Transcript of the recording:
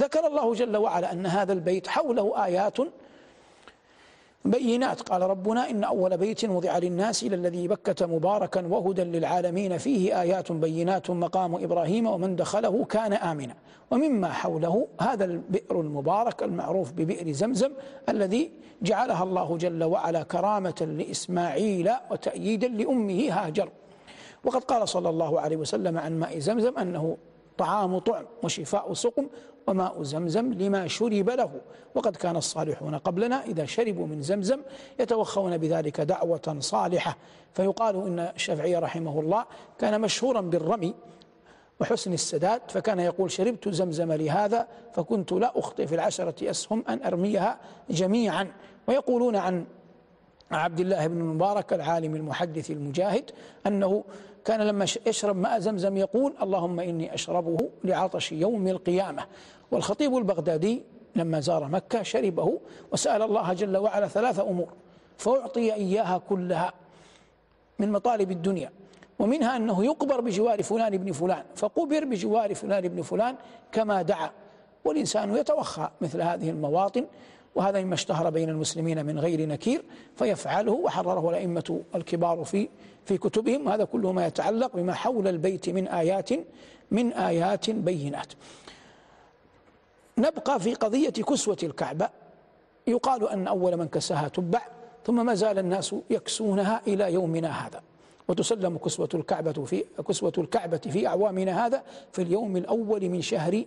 ذكر الله جل وعلا أن هذا البيت حوله آيات بينات. قال ربنا إن أول بيت وضع للناس إلى الذي بكة مباركا وهدى للعالمين فيه آيات بينات. مقام إبراهيم ومن دخله كان آمنا. ومما حوله هذا البئر المبارك المعروف ببئر زمزم الذي جعلها الله جل وعلا كرامة لإسماعيل وتأييدا لأمه هاجر. وقد قال صلى الله عليه وسلم عن ماء زمزم أنه طعام طعم وشفاء سقم وماء زمزم لما شرب له. وقد كان الصالحون قبلنا إذا شربوا من زمزم يتوخون بذلك دعوة صالحة. فيقال إن الشافعي رحمه الله كان مشهورا بالرمي وحسن السداد فكان يقول شربت زمزم لهذا فكنت لا أخطئ في العشرة أسهم أن أرميها جميعا. ويقولون عن عبد الله بن المبارك العالم المحدث المجاهد أنه كان لما يشرب ماء زمزم يقول اللهم إني أشربه لعطش يوم القيامة. والخطيب البغدادي لما زار مكة شربه وسأل الله جل وعلا ثلاث أمور فأعطي إياها كلها من مطالب الدنيا ومنها أنه يقبر بجوار فلان ابن فلان فقبر بجوار فلان ابن فلان كما دعا والإنسان يتوخى مثل هذه المواطن وهذا مما اشتهر بين المسلمين من غير نكير فيفعله وحرره الأئمة الكبار في في كتبهم هذا كله ما يتعلق بما حول البيت من آيات من آيات بينات. نبقى في قضية كسوة الكعبة. يقال أن أول من كساها تبع ثم ما زال الناس يكسونها إلى يومنا هذا. وتسلم كسوة الكعبة في كسوة الكعبة في أعوامنا هذا في اليوم الأول من شهر